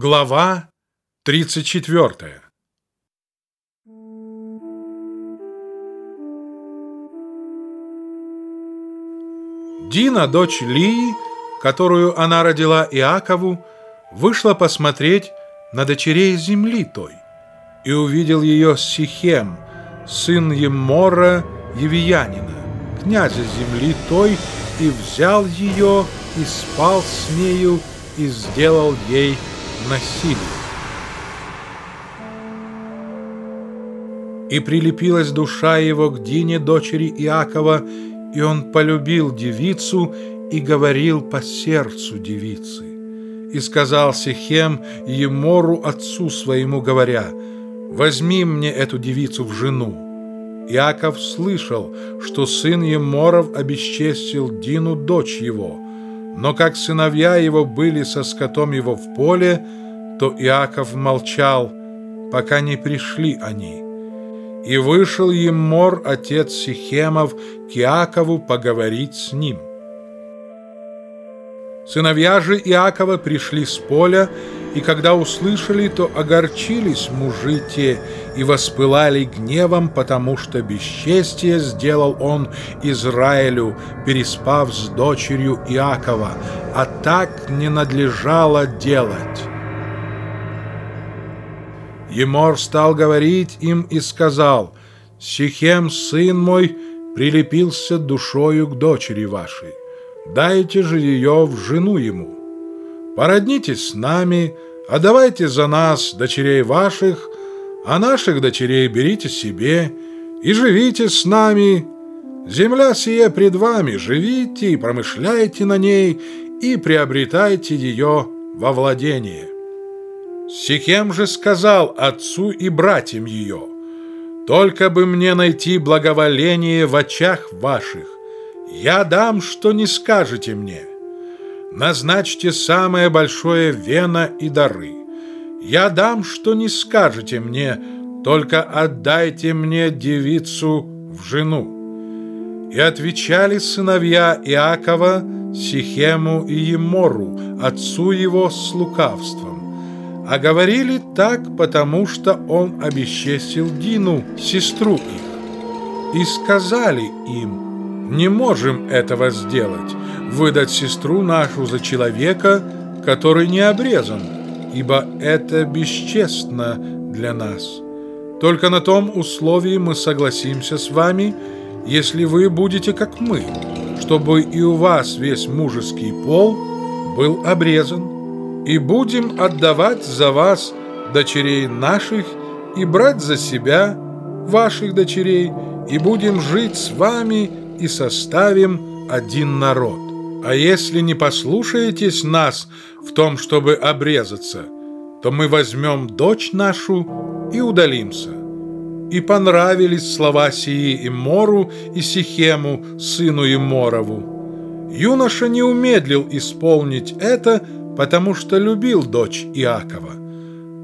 Глава 34 Дина, дочь Лии, которую она родила Иакову, вышла посмотреть на дочерей земли той и увидел ее Сихем, сын Емора Евиянина, князя земли той, и взял ее и спал с нею и сделал ей насилие. И прилепилась душа его к Дине, дочери Иакова, и он полюбил девицу и говорил по сердцу девицы. И сказал Сихем Емору отцу своему, говоря, «Возьми мне эту девицу в жену». Иаков слышал, что сын Еморов обесчестил Дину, дочь его – но как сыновья его были со скотом его в поле, то Иаков молчал, пока не пришли они. И вышел Еммор, отец Сихемов, к Иакову поговорить с ним. Сыновья же Иакова пришли с поля, и когда услышали, то огорчились мужи те и воспылали гневом, потому что бесчестие сделал он Израилю, переспав с дочерью Иакова, а так не надлежало делать. Емор стал говорить им и сказал, «Сихем, сын мой, прилепился душою к дочери вашей, дайте же ее в жену ему» породнитесь с нами, а давайте за нас дочерей ваших, а наших дочерей берите себе и живите с нами. Земля сия пред вами, живите и промышляйте на ней, и приобретайте ее во владение». Сихем же сказал отцу и братьям ее, «Только бы мне найти благоволение в очах ваших, я дам, что не скажете мне» назначьте самое большое вено и дары. Я дам, что не скажете мне, только отдайте мне девицу в жену». И отвечали сыновья Иакова Сихему и Емору, отцу его с лукавством. А говорили так, потому что он обесчестил Дину, сестру их. И сказали им, не можем этого сделать, выдать сестру нашу за человека, который не обрезан, ибо это бесчестно для нас. Только на том условии мы согласимся с вами, если вы будете как мы, чтобы и у вас весь мужеский пол был обрезан, и будем отдавать за вас дочерей наших и брать за себя ваших дочерей, и будем жить с вами и составим один народ. А если не послушаетесь нас в том, чтобы обрезаться, то мы возьмем дочь нашу и удалимся. И понравились слова сии и Мору, и Сихему, сыну Иморову. Юноша не умедлил исполнить это, потому что любил дочь Иакова.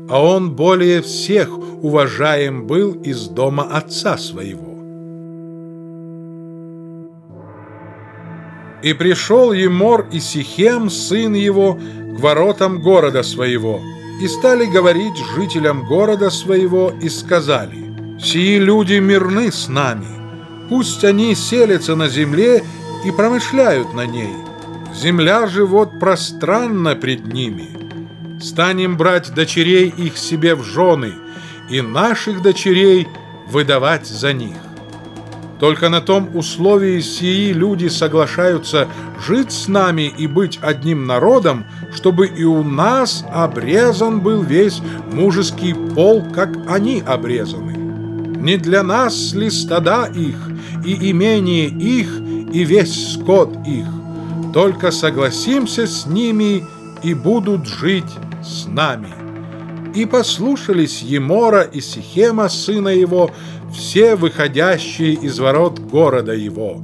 А он более всех уважаем был из дома отца своего. И пришел Емор и Сихем, сын его, к воротам города своего, и стали говорить жителям города своего, и сказали, «Сии люди мирны с нами, пусть они селятся на земле и промышляют на ней. Земля же вот пространна пред ними. Станем брать дочерей их себе в жены, и наших дочерей выдавать за них». Только на том условии сии люди соглашаются жить с нами и быть одним народом, чтобы и у нас обрезан был весь мужеский пол, как они обрезаны. Не для нас ли стада их, и имение их, и весь скот их? Только согласимся с ними, и будут жить с нами. И послушались Емора и Сихема, сына его, все выходящие из ворот города его,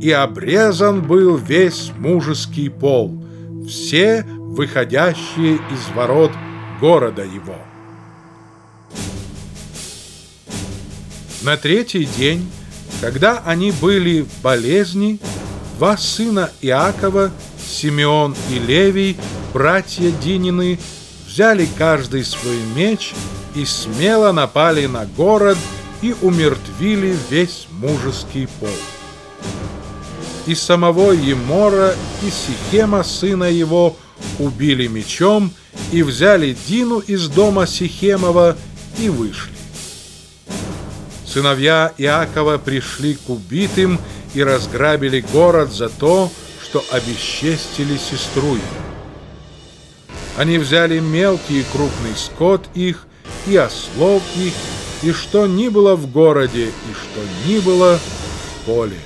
и обрезан был весь мужеский пол, все выходящие из ворот города его. На третий день, когда они были в болезни, два сына Иакова, Симеон и Левий, братья Динины, взяли каждый свой меч и смело напали на город и умертвили весь мужеский пол. И самого Емора, и Сихема, сына его, убили мечом и взяли Дину из дома Сихемова и вышли. Сыновья Иакова пришли к убитым и разграбили город за то, что обесчестили сестру его. Они взяли мелкий и крупный скот их, и ослов их, и что ни было в городе, и что ни было в поле.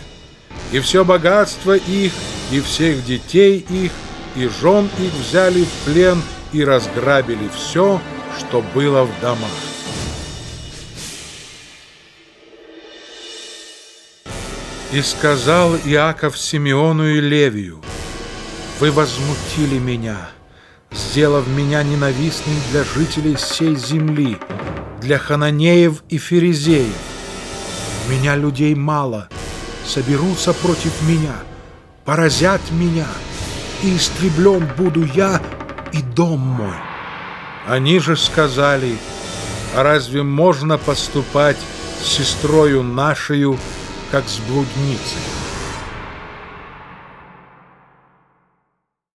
И все богатство их, и всех детей их, и жен их взяли в плен, и разграбили все, что было в домах. И сказал Иаков Симеону и Левию, «Вы возмутили меня, сделав меня ненавистным для жителей всей земли, для хананеев и ферезеев. Меня людей мало, соберутся против меня, поразят меня, и истреблен буду я и дом мой». Они же сказали, «А разве можно поступать с сестрою нашею, как с блудницей.